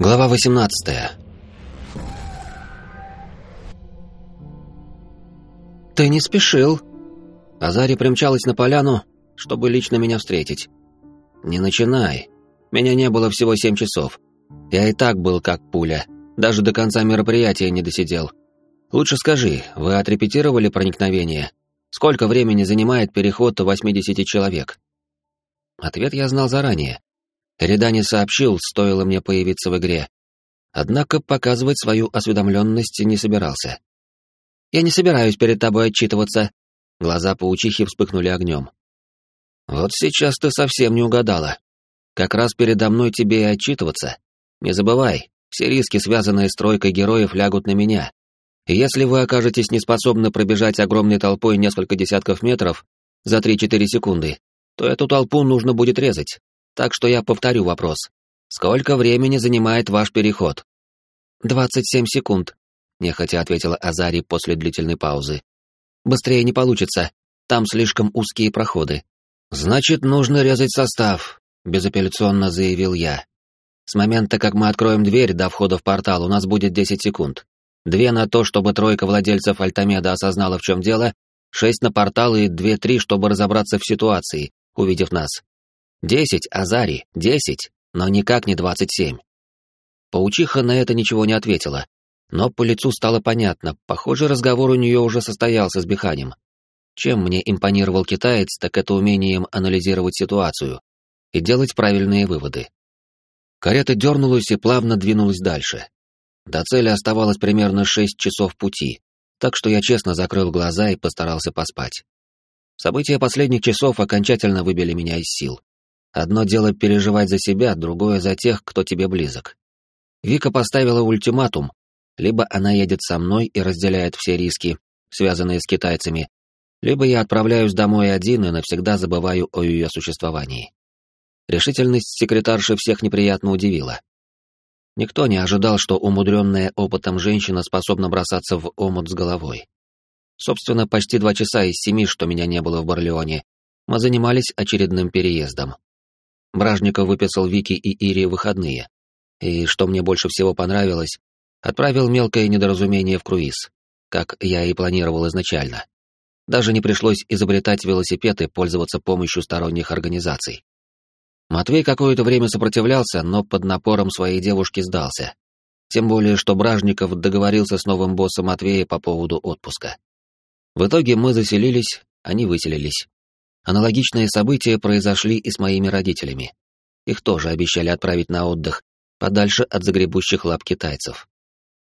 Глава 18 «Ты не спешил!» Азари примчалась на поляну, чтобы лично меня встретить. «Не начинай. Меня не было всего семь часов. Я и так был как пуля. Даже до конца мероприятия не досидел. Лучше скажи, вы отрепетировали проникновение? Сколько времени занимает переход 80 человек?» Ответ я знал заранее. Редани сообщил, стоило мне появиться в игре. Однако показывать свою осведомленность не собирался. «Я не собираюсь перед тобой отчитываться». Глаза паучихи вспыхнули огнем. «Вот сейчас ты совсем не угадала. Как раз передо мной тебе и отчитываться. Не забывай, все риски, связанные с тройкой героев, лягут на меня. И если вы окажетесь неспособны пробежать огромной толпой несколько десятков метров за 3-4 секунды, то эту толпу нужно будет резать. Так что я повторю вопрос. Сколько времени занимает ваш переход? «Двадцать семь секунд», — нехотя ответила Азари после длительной паузы. «Быстрее не получится. Там слишком узкие проходы». «Значит, нужно резать состав», — безапелляционно заявил я. «С момента, как мы откроем дверь до входа в портал, у нас будет десять секунд. Две на то, чтобы тройка владельцев Альтамеда осознала, в чем дело, шесть на портал и две-три, чтобы разобраться в ситуации, увидев нас. Десять, Азари, десять, но никак не двадцать семь. Паучиха на это ничего не ответила, но по лицу стало понятно, похоже, разговор у нее уже состоялся с Биханем. Чем мне импонировал китаец, так это умением анализировать ситуацию и делать правильные выводы. Карета дернулась и плавно двинулась дальше. До цели оставалось примерно шесть часов пути, так что я честно закрыл глаза и постарался поспать. События последних часов окончательно выбили меня из сил. Одно дело переживать за себя, другое за тех, кто тебе близок. Вика поставила ультиматум. Либо она едет со мной и разделяет все риски, связанные с китайцами, либо я отправляюсь домой один и навсегда забываю о ее существовании. Решительность секретарши всех неприятно удивила. Никто не ожидал, что умудренная опытом женщина способна бросаться в омут с головой. Собственно, почти два часа из семи, что меня не было в Барлеоне, мы занимались очередным переездом. Бражников выписал Вики и Ире выходные. И, что мне больше всего понравилось, отправил мелкое недоразумение в круиз, как я и планировал изначально. Даже не пришлось изобретать велосипед и пользоваться помощью сторонних организаций. Матвей какое-то время сопротивлялся, но под напором своей девушки сдался. Тем более, что Бражников договорился с новым боссом Матвея по поводу отпуска. В итоге мы заселились, они выселились. Аналогичные события произошли и с моими родителями. Их тоже обещали отправить на отдых, подальше от загребущих лап китайцев.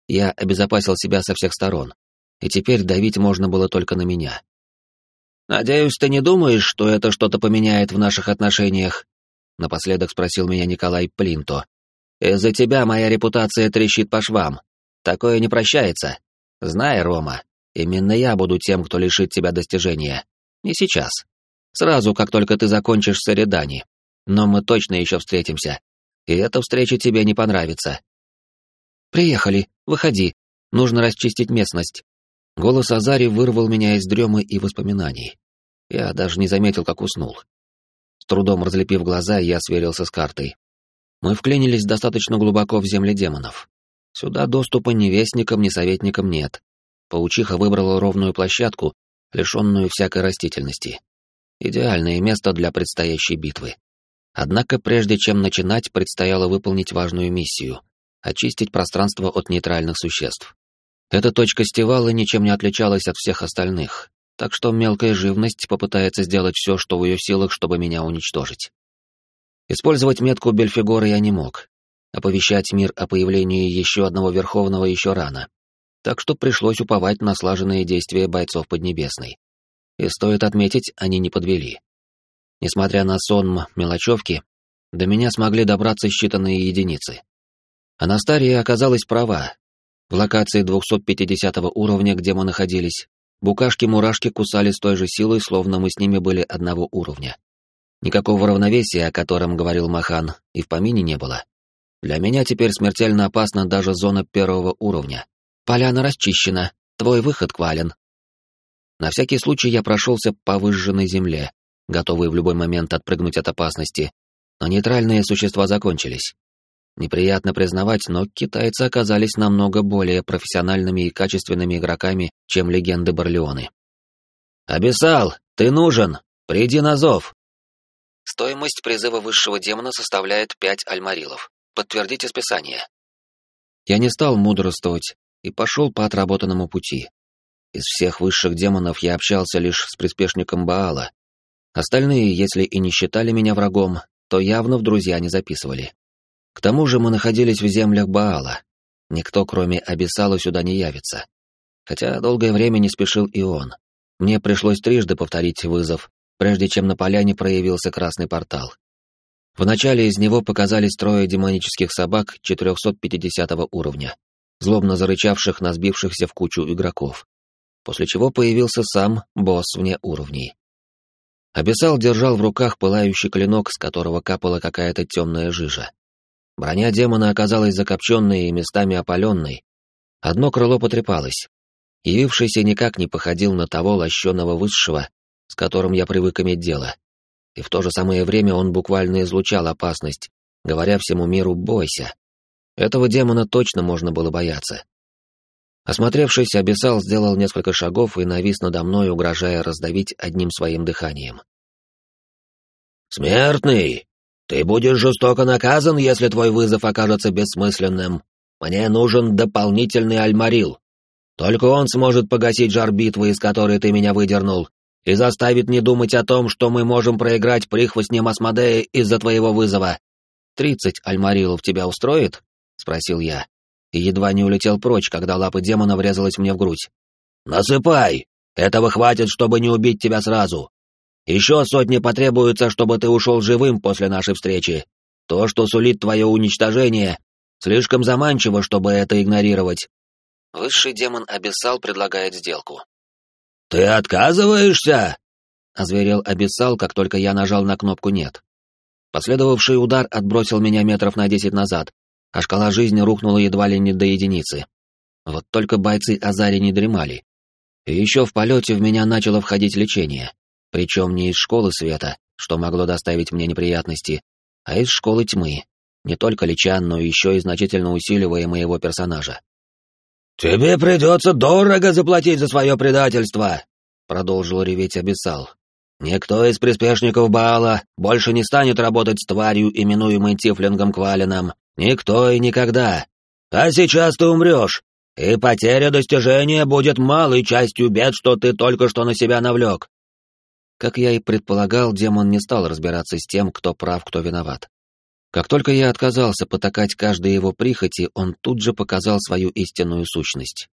Я обезопасил себя со всех сторон, и теперь давить можно было только на меня. «Надеюсь, ты не думаешь, что это что-то поменяет в наших отношениях?» — напоследок спросил меня Николай Плинто. «Из-за тебя моя репутация трещит по швам. Такое не прощается. Знай, Рома, именно я буду тем, кто лишит тебя достижения. Не сейчас. Сразу, как только ты закончишь с Эридани. Но мы точно еще встретимся. И эта встреча тебе не понравится. Приехали, выходи. Нужно расчистить местность. Голос Азари вырвал меня из дремы и воспоминаний. Я даже не заметил, как уснул. С трудом разлепив глаза, я сверился с картой. Мы вклинились достаточно глубоко в земли демонов. Сюда доступа ни вестникам, ни советникам нет. Паучиха выбрала ровную площадку, лишенную всякой растительности. Идеальное место для предстоящей битвы. Однако прежде чем начинать, предстояло выполнить важную миссию — очистить пространство от нейтральных существ. Эта точка стивала ничем не отличалась от всех остальных, так что мелкая живность попытается сделать все, что в ее силах, чтобы меня уничтожить. Использовать метку Бельфигора я не мог. Оповещать мир о появлении еще одного Верховного еще рано. Так что пришлось уповать на слаженные действия бойцов Поднебесной. И стоит отметить, они не подвели. Несмотря на сон мелочевки, до меня смогли добраться считанные единицы. Анастария оказалась права. В локации 250 уровня, где мы находились, букашки-мурашки кусали с той же силой, словно мы с ними были одного уровня. Никакого равновесия, о котором говорил Махан, и в помине не было. Для меня теперь смертельно опасна даже зона первого уровня. Поляна расчищена, твой выход квален, на всякий случай я прошелся по выжженной земле, готовый в любой момент отпрыгнуть от опасности, но нейтральные существа закончились. Неприятно признавать, но китайцы оказались намного более профессиональными и качественными игроками, чем легенды Барлеоны. «Абиссал, ты нужен! Приди на зов!» Стоимость призыва высшего демона составляет 5 альмарилов. Подтвердите списание. Я не стал мудрствовать и пошел по отработанному пути. Из всех высших демонов я общался лишь с приспешником Баала. Остальные, если и не считали меня врагом, то явно в друзья не записывали. К тому же мы находились в землях Баала. Никто, кроме Абиссала, сюда не явится. Хотя долгое время не спешил и он. Мне пришлось трижды повторить вызов, прежде чем на поляне проявился красный портал. Вначале из него показались трое демонических собак 450 уровня, злобно зарычавших на сбившихся в кучу игроков. После чего появился сам босс вне уровней. Абиссал держал в руках пылающий клинок, с которого капала какая-то темная жижа. Броня демона оказалась закопченной и местами опаленной. Одно крыло потрепалось. Явившийся никак не походил на того лощеного высшего, с которым я привык иметь дело. И в то же самое время он буквально излучал опасность, говоря всему миру «бойся». Этого демона точно можно было бояться. Осмотревшись, Абиссал сделал несколько шагов и навис надо мной, угрожая раздавить одним своим дыханием. «Смертный, ты будешь жестоко наказан, если твой вызов окажется бессмысленным. Мне нужен дополнительный альмарил. Только он сможет погасить жар битвы, из которой ты меня выдернул, и заставит не думать о том, что мы можем проиграть прихвостнем Асмодея из-за твоего вызова. «Тридцать альмарилов тебя устроит?» — спросил я. И едва не улетел прочь, когда лапа демона врезалась мне в грудь. «Насыпай! Этого хватит, чтобы не убить тебя сразу. Еще сотни потребуется, чтобы ты ушел живым после нашей встречи. То, что сулит твое уничтожение, слишком заманчиво, чтобы это игнорировать. Высший демон Абиссал предлагает сделку. «Ты отказываешься?» — озверел Абиссал, как только я нажал на кнопку «нет». Последовавший удар отбросил меня метров на десять назад, а шкала жизни рухнула едва ли не до единицы. Вот только бойцы Азари не дремали. И еще в полете в меня начало входить лечение. Причем не из школы света, что могло доставить мне неприятности, а из школы тьмы, не только Личан, но еще и значительно усиливая моего персонажа. «Тебе придется дорого заплатить за свое предательство!» — продолжил реветь Абиссал. «Никто из приспешников Баала больше не станет работать с тварью, именуемой Тифлингом Квалином. Никто и никогда. А сейчас ты умрешь, и потеря достижения будет малой частью бед, что ты только что на себя навлек. Как я и предполагал, демон не стал разбираться с тем, кто прав, кто виноват. Как только я отказался потакать каждой его прихоти, он тут же показал свою истинную сущность.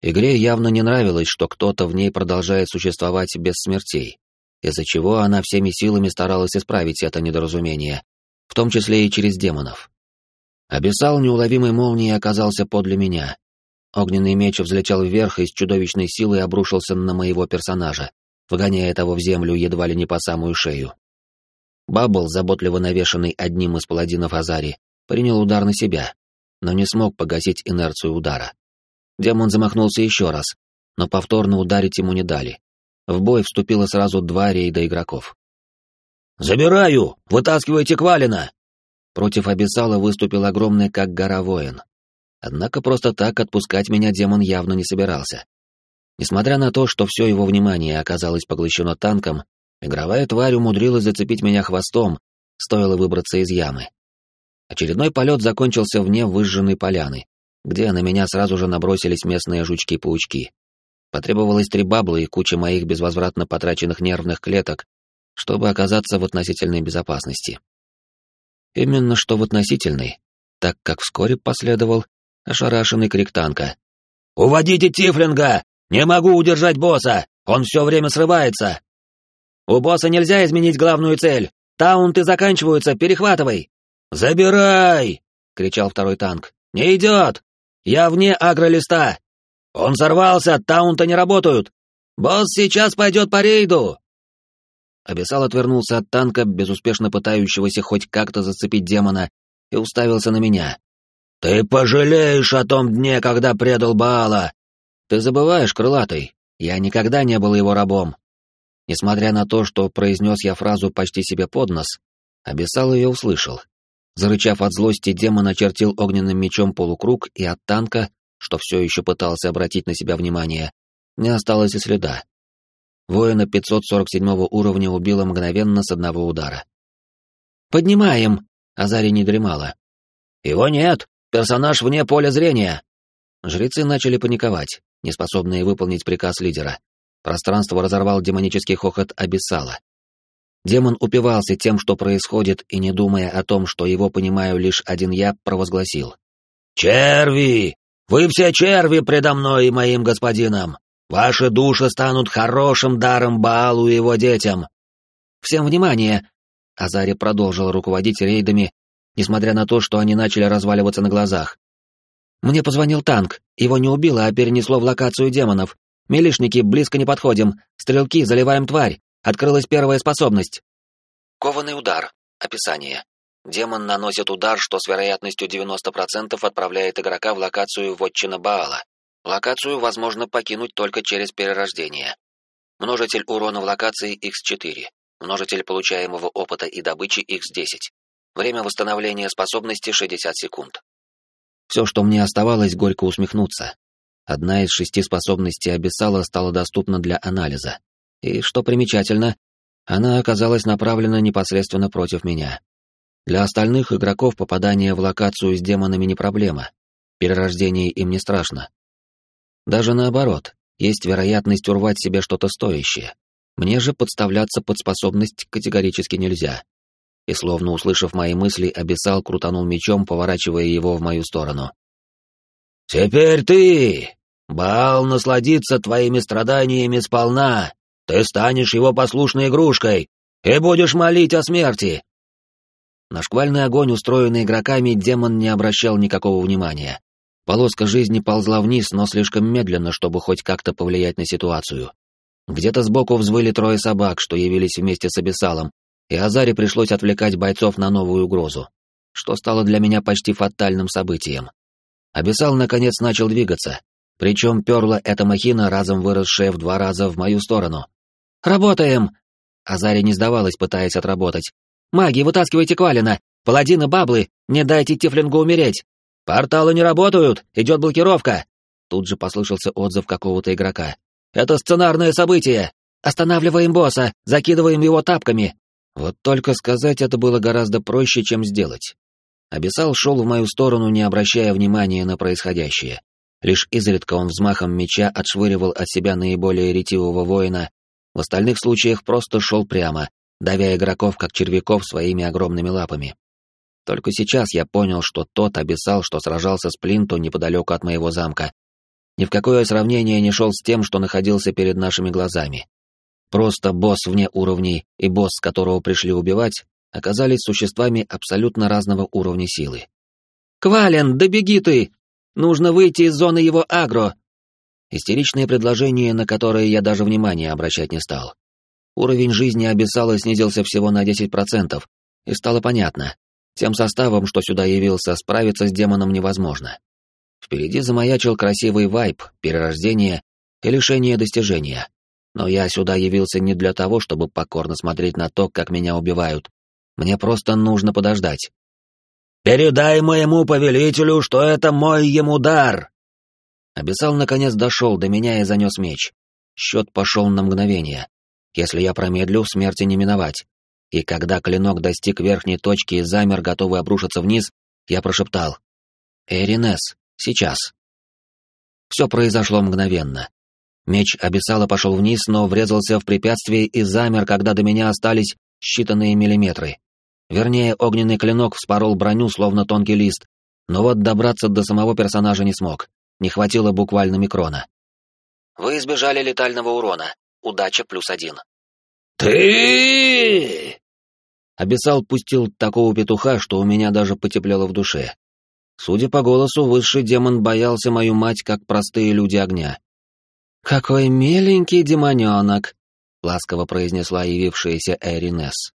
Игре явно не нравилось, что кто-то в ней продолжает существовать без смертей, из-за чего она всеми силами старалась исправить это недоразумение, в том числе и через демонов. Обесал неуловимой молнией оказался подле меня. Огненный меч взлетел вверх и с чудовищной силой обрушился на моего персонажа, вгоняя того в землю едва ли не по самую шею. Баббл, заботливо навешанный одним из паладинов Азари, принял удар на себя, но не смог погасить инерцию удара. Демон замахнулся еще раз, но повторно ударить ему не дали. В бой вступило сразу два рейда игроков. «Забираю! Вытаскивайте Квалина!» Против Абиссала выступил огромный, как гора воин. Однако просто так отпускать меня демон явно не собирался. Несмотря на то, что все его внимание оказалось поглощено танком, игровая тварь умудрилась зацепить меня хвостом, стоило выбраться из ямы. Очередной полет закончился вне выжженной поляны, где на меня сразу же набросились местные жучки-паучки. Потребовалось три бабла и куча моих безвозвратно потраченных нервных клеток, чтобы оказаться в относительной безопасности. Именно что в относительной, так как вскоре последовал ошарашенный крик танка. «Уводите Тифлинга! «Не могу удержать босса! Он все время срывается!» «У босса нельзя изменить главную цель! Таунты заканчиваются, перехватывай!» «Забирай!» — кричал второй танк. «Не идет! Я вне агролиста! Он взорвался, таунты не работают! Босс сейчас пойдет по рейду!» Абиссал отвернулся от танка, безуспешно пытающегося хоть как-то зацепить демона, и уставился на меня. «Ты пожалеешь о том дне, когда предал Баала! Ты забываешь, крылатый, я никогда не был его рабом. Несмотря на то, что произнес я фразу почти себе под нос, Абиссал ее услышал. Зарычав от злости, демон очертил огненным мечом полукруг, и от танка, что все еще пытался обратить на себя внимание, не осталось и следа. Воина 547 уровня убило мгновенно с одного удара. «Поднимаем!» — Азари не дремала. «Его нет! Персонаж вне поля зрения!» Жрецы начали паниковать, неспособные выполнить приказ лидера. Пространство разорвал демонический хохот Абиссала. Демон упивался тем, что происходит, и, не думая о том, что его понимаю лишь один я, провозгласил. «Черви! Вы все черви предо мной и моим господином! Ваши души станут хорошим даром Баалу и его детям!» «Всем внимание!» Азари продолжил руководить рейдами, несмотря на то, что они начали разваливаться на глазах. «Мне позвонил танк. Его не убило, а перенесло в локацию демонов. Милишники, близко не подходим. Стрелки, заливаем тварь. Открылась первая способность. Кованый удар. Описание. Демон наносит удар, что с вероятностью 90% отправляет игрока в локацию Вотчина Баала. Локацию возможно покинуть только через перерождение. Множитель урона в локации x4. Множитель получаемого опыта и добычи x10. Время восстановления способности 60 секунд. Все, что мне оставалось, горько усмехнуться. Одна из шести способностей Абиссала стала доступна для анализа. И, что примечательно, она оказалась направлена непосредственно против меня. Для остальных игроков попадание в локацию с демонами не проблема. Перерождение им не страшно. Даже наоборот, есть вероятность урвать себе что-то стоящее. Мне же подставляться под способность категорически нельзя. И словно услышав мои мысли, Абиссал крутанул мечом, поворачивая его в мою сторону. «Теперь ты! Бал насладится твоими страданиями сполна!» Ты станешь его послушной игрушкой и будешь молить о смерти!» На шквальный огонь, устроенный игроками, демон не обращал никакого внимания. Полоска жизни ползла вниз, но слишком медленно, чтобы хоть как-то повлиять на ситуацию. Где-то сбоку взвыли трое собак, что явились вместе с Абиссалом, и Азаре пришлось отвлекать бойцов на новую угрозу, что стало для меня почти фатальным событием. Абиссал наконец начал двигаться, причем перла эта махина, разом выросшая в два раза в мою сторону. «Работаем!» Азари не сдавалась, пытаясь отработать. «Маги, вытаскивайте Квалина! Паладины, баблы! Не дайте Тифлингу умереть! Порталы не работают! Идет блокировка!» Тут же послышался отзыв какого-то игрока. «Это сценарное событие! Останавливаем босса! Закидываем его тапками!» Вот только сказать это было гораздо проще, чем сделать. Абиссал шел в мою сторону, не обращая внимания на происходящее. Лишь изредка он взмахом меча отшвыривал от себя наиболее ретивого воина в остальных случаях просто шел прямо, давя игроков как червяков своими огромными лапами. Только сейчас я понял, что тот обещал, что сражался с Плинту неподалеку от моего замка. Ни в какое сравнение не шел с тем, что находился перед нашими глазами. Просто босс вне уровней и босс, которого пришли убивать, оказались существами абсолютно разного уровня силы. «Квален, да беги ты! Нужно выйти из зоны его агро!» Истеричное предложение, на которое я даже внимания обращать не стал. Уровень жизни Абиссала снизился всего на 10%, и стало понятно, тем составом, что сюда явился, справиться с демоном невозможно. Впереди замаячил красивый вайп, перерождение и лишение достижения. Но я сюда явился не для того, чтобы покорно смотреть на то, как меня убивают. Мне просто нужно подождать. «Передай моему повелителю, что это мой ему дар!» Абиссал наконец дошел до меня и занес меч. Счет пошел на мгновение. Если я промедлю, смерти не миновать. И когда клинок достиг верхней точки и замер, готовый обрушиться вниз, я прошептал. «Эринес, сейчас». Все произошло мгновенно. Меч Абиссала пошел вниз, но врезался в препятствие и замер, когда до меня остались считанные миллиметры. Вернее, огненный клинок вспорол броню, словно тонкий лист, но вот добраться до самого персонажа не смог. Не хватило буквально микрона. Вы избежали летального урона. Удача плюс один. «Ты!» Абиссал пустил такого петуха, что у меня даже потеплело в душе. Судя по голосу, высший демон боялся мою мать, как простые люди огня. «Какой миленький демоненок!» — ласково произнесла явившаяся Эринес.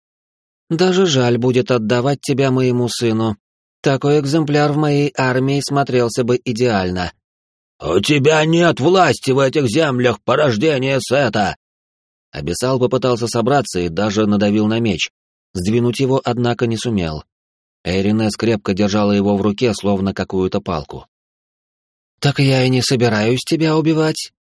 «Даже жаль будет отдавать тебя моему сыну. Такой экземпляр в моей армии смотрелся бы идеально. «У тебя нет власти в этих землях порождения Сета!» Абиссал попытался собраться и даже надавил на меч. Сдвинуть его, однако, не сумел. Эринес крепко держала его в руке, словно какую-то палку. «Так я и не собираюсь тебя убивать».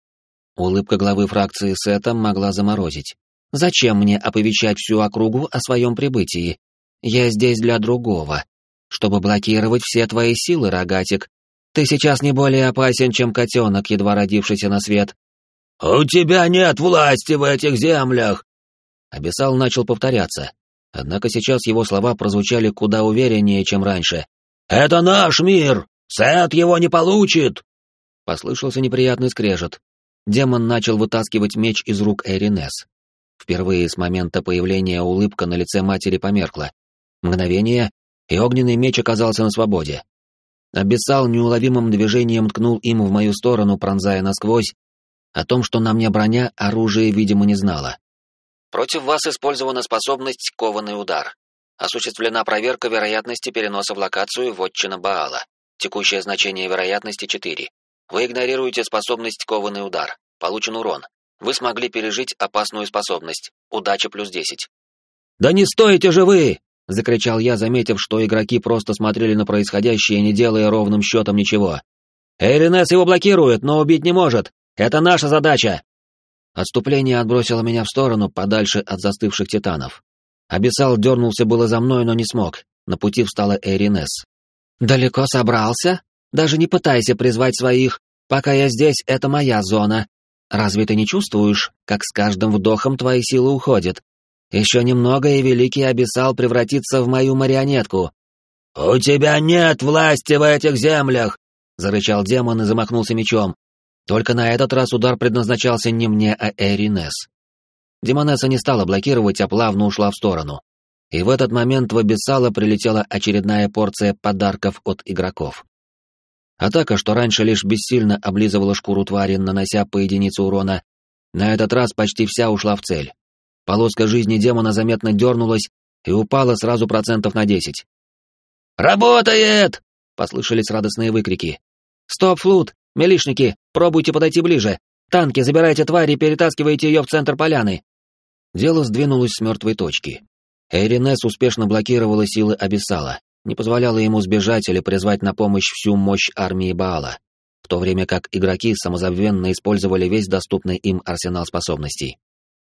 Улыбка главы фракции Сета могла заморозить. «Зачем мне оповещать всю округу о своем прибытии? Я здесь для другого, чтобы блокировать все твои силы, рогатик. Ты сейчас не более опасен, чем котенок, едва родившийся на свет». «У тебя нет власти в этих землях!» Абиссал начал повторяться, однако сейчас его слова прозвучали куда увереннее, чем раньше. «Это наш мир! Сет его не получит!» Послышался неприятный скрежет. Демон начал вытаскивать меч из рук Эринес. Впервые с момента появления улыбка на лице матери померкла. Мгновение, и огненный меч оказался на свободе. Абиссал неуловимым движением ткнул им в мою сторону, пронзая насквозь. О том, что на мне броня, оружие, видимо, не знало. Против вас использована способность «Кованый удар». Осуществлена проверка вероятности переноса в локацию вотчина Баала. Текущее значение вероятности 4. Вы игнорируете способность «Кованый удар». Получен урон. Вы смогли пережить опасную способность. Удача плюс 10. «Да не стойте же вы!» — закричал я, заметив, что игроки просто смотрели на происходящее, не делая ровным счетом ничего. «Эйринес его блокирует, но убить не может. Это наша задача!» Отступление отбросило меня в сторону, подальше от застывших титанов. Абиссал дернулся было за мной, но не смог. На пути встала Эйринес. «Далеко собрался?» Даже не пытайся призвать своих. Пока я здесь, это моя зона. Разве ты не чувствуешь, как с каждым вдохом твои силы уходят? Еще немного, и Великий Абиссал превратится в мою марионетку». «У тебя нет власти в этих землях!» — зарычал демон и замахнулся мечом. Только на этот раз удар предназначался не мне, а Эринес. Демонесса не стала блокировать, а плавно ушла в сторону. И в этот момент в Абиссала прилетела очередная порция подарков от игроков. Атака, что раньше лишь бессильно облизывала шкуру твари, нанося по единице урона, на этот раз почти вся ушла в цель. Полоска жизни демона заметно дернулась и упала сразу процентов на десять. «Работает!» — послышались радостные выкрики. «Стоп, флут! Милишники, пробуйте подойти ближе! Танки, забирайте тварь и перетаскивайте ее в центр поляны!» Дело сдвинулось с мертвой точки. Эйринес успешно блокировала силы Абиссала, не позволяло ему сбежать или призвать на помощь всю мощь армии Баала, в то время как игроки самозабвенно использовали весь доступный им арсенал способностей.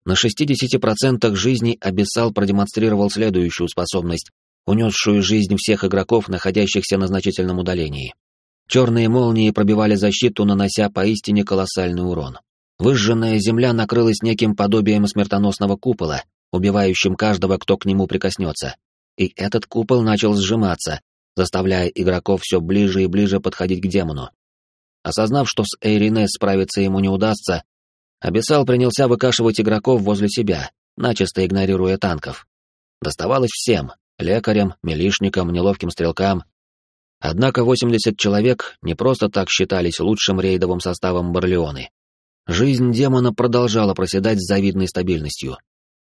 На 60% жизни Абиссал продемонстрировал следующую способность, унесшую жизнь всех игроков, находящихся на значительном удалении. Черные молнии пробивали защиту, нанося поистине колоссальный урон. Выжженная земля накрылась неким подобием смертоносного купола, убивающим каждого, кто к нему прикоснется и этот купол начал сжиматься, заставляя игроков все ближе и ближе подходить к демону. Осознав, что с Эйринес справиться ему не удастся, Абиссал принялся выкашивать игроков возле себя, начисто игнорируя танков. Доставалось всем — лекарям, милишникам, неловким стрелкам. Однако 80 человек не просто так считались лучшим рейдовым составом Барлеоны. Жизнь демона продолжала проседать с завидной стабильностью.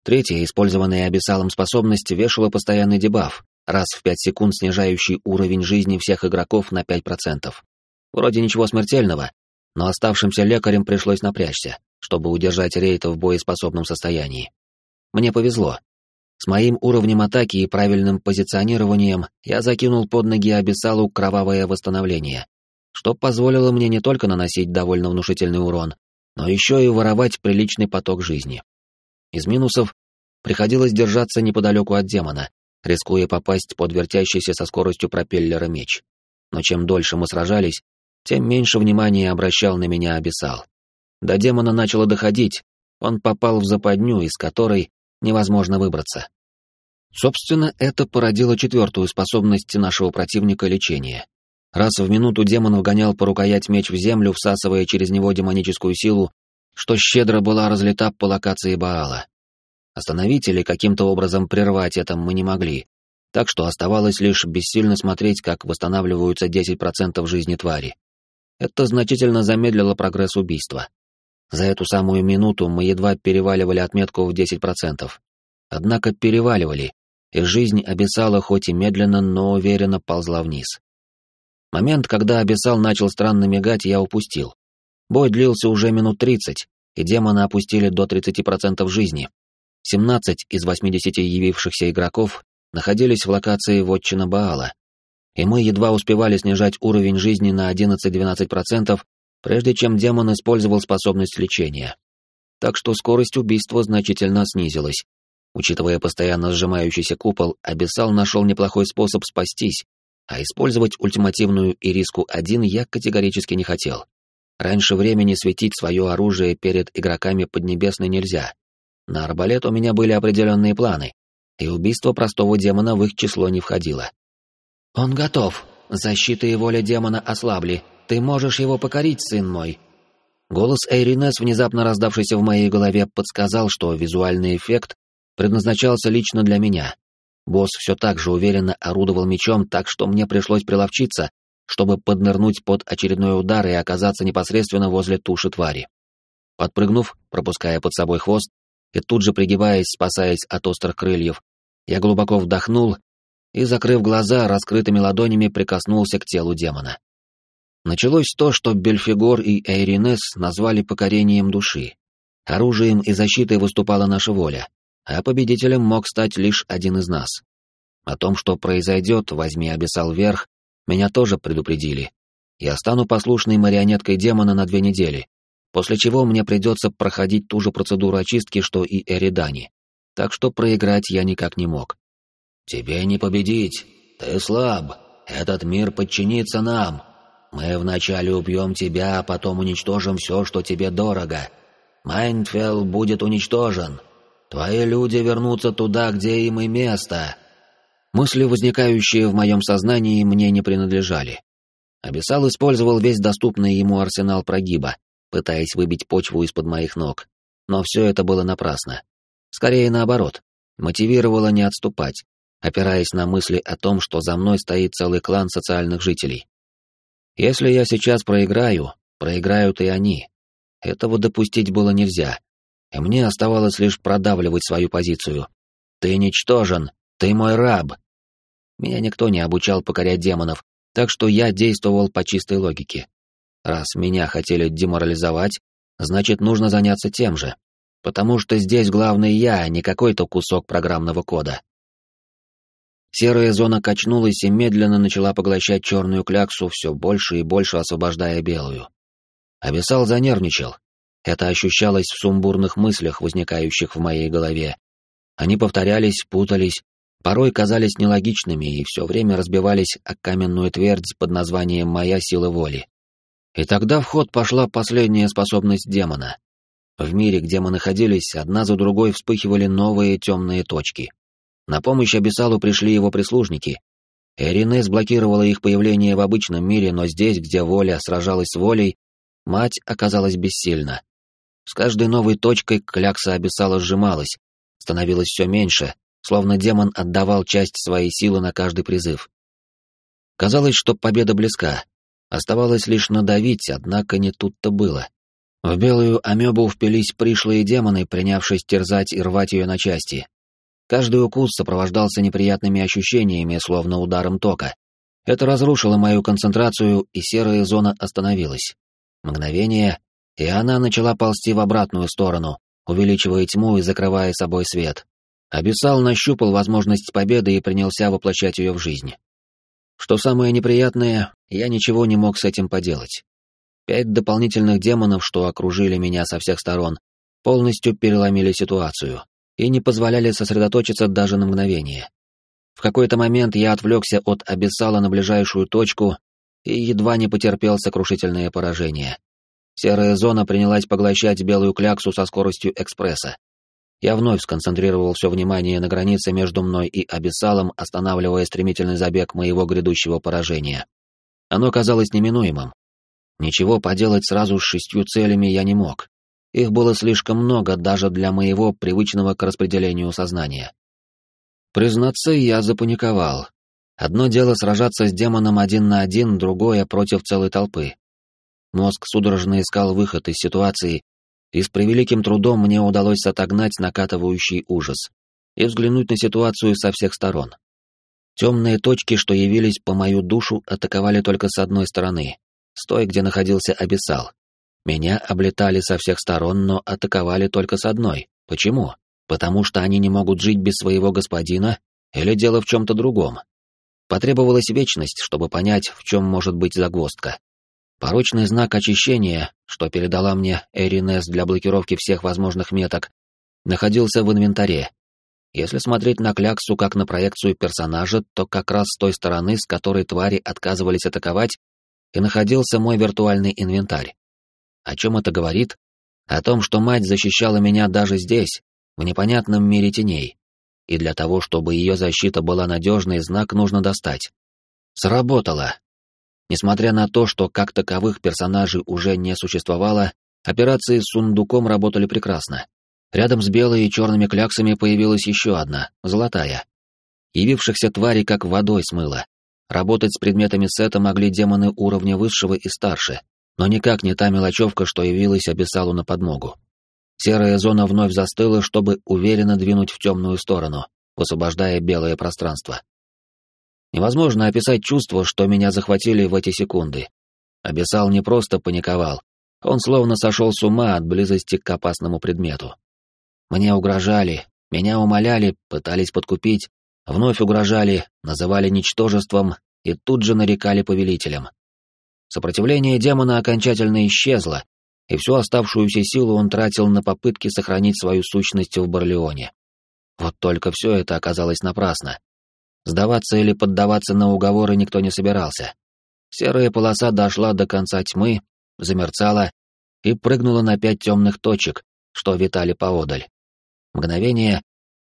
Третья, использованная Абиссалом способность, вешала постоянный дебаф, раз в 5 секунд снижающий уровень жизни всех игроков на 5%. Вроде ничего смертельного, но оставшимся лекарям пришлось напрячься, чтобы удержать рейта в боеспособном состоянии. Мне повезло. С моим уровнем атаки и правильным позиционированием я закинул под ноги Абиссалу кровавое восстановление, что позволило мне не только наносить довольно внушительный урон, но еще и воровать приличный поток жизни. Из минусов приходилось держаться неподалеку от демона, рискуя попасть под вертящийся со скоростью пропеллера меч. Но чем дольше мы сражались, тем меньше внимания обращал на меня Абиссал. До демона начало доходить, он попал в западню, из которой невозможно выбраться. Собственно, это породило четвертую способность нашего противника лечения. Раз в минуту демон вгонял по рукоять меч в землю, всасывая через него демоническую силу, что щедро была разлета по локации Баала. Остановить или каким-то образом прервать это мы не могли, так что оставалось лишь бессильно смотреть, как восстанавливаются 10% жизни твари. Это значительно замедлило прогресс убийства. За эту самую минуту мы едва переваливали отметку в 10%. Однако переваливали, и жизнь Абиссала хоть и медленно, но уверенно ползла вниз. Момент, когда Абиссал начал странно мигать, я упустил. Бой длился уже минут 30, и демона опустили до 30% жизни. 17 из 80 явившихся игроков находились в локации вотчина Баала, и мы едва успевали снижать уровень жизни на 11-12%, прежде чем демон использовал способность лечения. Так что скорость убийства значительно снизилась. Учитывая постоянно сжимающийся купол, Абиссал нашел неплохой способ спастись, а использовать ультимативную Ириску-1 я категорически не хотел. Раньше времени светить свое оружие перед игроками Поднебесной нельзя. На арбалет у меня были определенные планы, и убийство простого демона в их число не входило. «Он готов. Защита и воля демона ослабли. Ты можешь его покорить, сын мой». Голос Эйринес, внезапно раздавшийся в моей голове, подсказал, что визуальный эффект предназначался лично для меня. Босс все так же уверенно орудовал мечом, так что мне пришлось приловчиться, чтобы поднырнуть под очередной удар и оказаться непосредственно возле туши твари. Подпрыгнув, пропуская под собой хвост, и тут же пригибаясь, спасаясь от острых крыльев, я глубоко вдохнул и, закрыв глаза, раскрытыми ладонями прикоснулся к телу демона. Началось то, что Бельфигор и Эйринес назвали покорением души. Оружием и защитой выступала наша воля, а победителем мог стать лишь один из нас. О том, что произойдет, возьми обесал верх, меня тоже предупредили. Я стану послушной марионеткой демона на две недели, после чего мне придется проходить ту же процедуру очистки, что и Эридани. Так что проиграть я никак не мог. «Тебе не победить. Ты слаб. Этот мир подчинится нам. Мы вначале убьем тебя, а потом уничтожим все, что тебе дорого. Майнфелл будет уничтожен. Твои люди вернутся туда, где им и место. Мысли, возникающие в моем сознании, мне не принадлежали. Абиссал использовал весь доступный ему арсенал прогиба, пытаясь выбить почву из-под моих ног. Но все это было напрасно. Скорее наоборот, мотивировало не отступать, опираясь на мысли о том, что за мной стоит целый клан социальных жителей. Если я сейчас проиграю, проиграют и они. Этого допустить было нельзя, и мне оставалось лишь продавливать свою позицию. «Ты ничтожен! Ты мой раб!» Меня никто не обучал покорять демонов, так что я действовал по чистой логике. Раз меня хотели деморализовать, значит, нужно заняться тем же. Потому что здесь главный я, а не какой-то кусок программного кода. Серая зона качнулась и медленно начала поглощать черную кляксу, все больше и больше освобождая белую. Абиссал занервничал. Это ощущалось в сумбурных мыслях, возникающих в моей голове. Они повторялись, путались, порой казались нелогичными и все время разбивались о каменную твердь под названием «Моя сила воли». И тогда в ход пошла последняя способность демона. В мире, где мы находились, одна за другой вспыхивали новые темные точки. На помощь Абиссалу пришли его прислужники. Эринес блокировала их появление в обычном мире, но здесь, где воля сражалась с волей, мать оказалась бессильна. С каждой новой точкой клякса Абиссала сжималась, становилось все меньше, словно демон отдавал часть своей силы на каждый призыв. Казалось, что победа близка. Оставалось лишь надавить, однако не тут-то было. В белую амебу впились пришлые демоны, принявшись терзать и рвать ее на части. Каждый укус сопровождался неприятными ощущениями, словно ударом тока. Это разрушило мою концентрацию, и серая зона остановилась. Мгновение, и она начала ползти в обратную сторону, увеличивая тьму и закрывая собой свет. Абиссал нащупал возможность победы и принялся воплощать ее в жизнь. Что самое неприятное, я ничего не мог с этим поделать. Пять дополнительных демонов, что окружили меня со всех сторон, полностью переломили ситуацию и не позволяли сосредоточиться даже на мгновение. В какой-то момент я отвлекся от Абиссала на ближайшую точку и едва не потерпел сокрушительное поражение. Серая зона принялась поглощать белую кляксу со скоростью экспресса. Я вновь сконцентрировал все внимание на границе между мной и Абиссалом, останавливая стремительный забег моего грядущего поражения. Оно казалось неминуемым. Ничего поделать сразу с шестью целями я не мог. Их было слишком много даже для моего привычного к распределению сознания. Признаться, я запаниковал. Одно дело сражаться с демоном один на один, другое против целой толпы. Мозг судорожно искал выход из ситуации, и с превеликим трудом мне удалось отогнать накатывающий ужас и взглянуть на ситуацию со всех сторон. Темные точки, что явились по мою душу, атаковали только с одной стороны, с той, где находился Абиссал. Меня облетали со всех сторон, но атаковали только с одной. Почему? Потому что они не могут жить без своего господина, Или дело в чем-то другом? Потребовалась вечность, чтобы понять, в чем может быть загвоздка. Порочный знак очищения, что передала мне Эринес для блокировки всех возможных меток, находился в инвентаре. Если смотреть на кляксу как на проекцию персонажа, то как раз с той стороны, с которой твари отказывались атаковать, и находился мой виртуальный инвентарь. О чем это говорит? О том, что мать защищала меня даже здесь, в непонятном мире теней и для того, чтобы ее защита была надежной, знак нужно достать. Сработало. Несмотря на то, что как таковых персонажей уже не существовало, операции с сундуком работали прекрасно. Рядом с белой и черными кляксами появилась еще одна, золотая. Явившихся тварей как водой смыло. Работать с предметами сета могли демоны уровня высшего и старше, но никак не та мелочевка, что явилась Абиссалу на подмогу. Серая зона вновь застыла, чтобы уверенно двинуть в темную сторону, высвобождая белое пространство. Невозможно описать чувство, что меня захватили в эти секунды. Абиссал не просто паниковал, он словно сошел с ума от близости к опасному предмету. Мне угрожали, меня умоляли, пытались подкупить, вновь угрожали, называли ничтожеством и тут же нарекали повелителем. Сопротивление демона окончательно исчезло, и всю оставшуюся силу он тратил на попытки сохранить свою сущность в Барлеоне. Вот только все это оказалось напрасно. Сдаваться или поддаваться на уговоры никто не собирался. Серая полоса дошла до конца тьмы, замерцала и прыгнула на пять темных точек, что витали поодаль. Мгновение,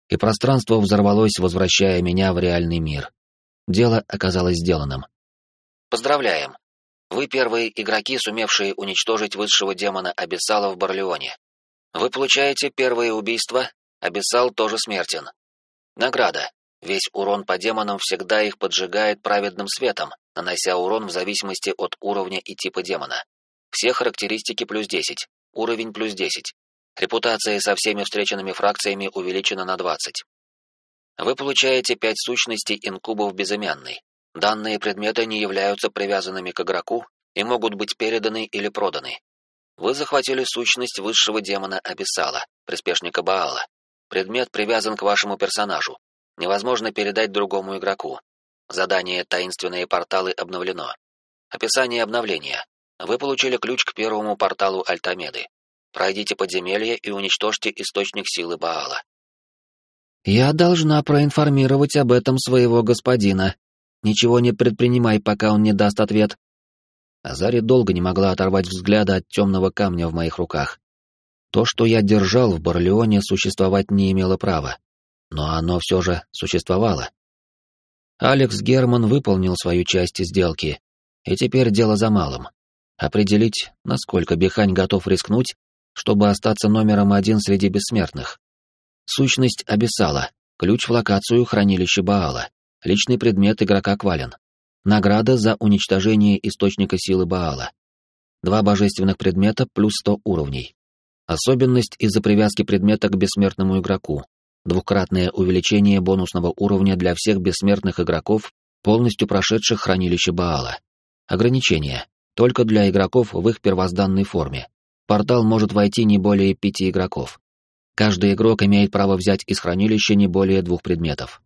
и пространство взорвалось, возвращая меня в реальный мир. Дело оказалось сделанным. Поздравляем! Вы первые игроки, сумевшие уничтожить высшего демона Абиссала в Барлеоне. Вы получаете первое убийство, Абиссал тоже смертен. Награда. Весь урон по демонам всегда их поджигает праведным светом, нанося урон в зависимости от уровня и типа демона. Все характеристики плюс 10, уровень плюс 10. Репутация со всеми встреченными фракциями увеличена на 20. Вы получаете 5 сущностей инкубов безымянной. Данные предметы не являются привязанными к игроку и могут быть переданы или проданы. Вы захватили сущность высшего демона Абиссала, приспешника Баала. Предмет привязан к вашему персонажу. Невозможно передать другому игроку. Задание «Таинственные порталы» обновлено. Описание обновления. Вы получили ключ к первому порталу Альтамеды. Пройдите подземелье и уничтожьте источник силы Баала. «Я должна проинформировать об этом своего господина», Ничего не предпринимай, пока он не даст ответ. Азари долго не могла оторвать взгляда от темного камня в моих руках. То, что я держал в Барлеоне, существовать не имело права. Но оно все же существовало. Алекс Герман выполнил свою часть сделки, и теперь дело за малым. Определить, насколько Бехань готов рискнуть, чтобы остаться номером один среди бессмертных. Сущность Абиссала, ключ в локацию хранилища Баала. Личный предмет игрока Квален. Награда за уничтожение источника силы Баала. Два божественных предмета плюс 100 уровней. Особенность из-за привязки предмета к бессмертному игроку. Двукратное увеличение бонусного уровня для всех бессмертных игроков, полностью прошедших хранилище Баала. Ограничение. Только для игроков в их первозданной форме. Портал может войти не более пяти игроков. Каждый игрок имеет право взять из хранилища не более двух предметов.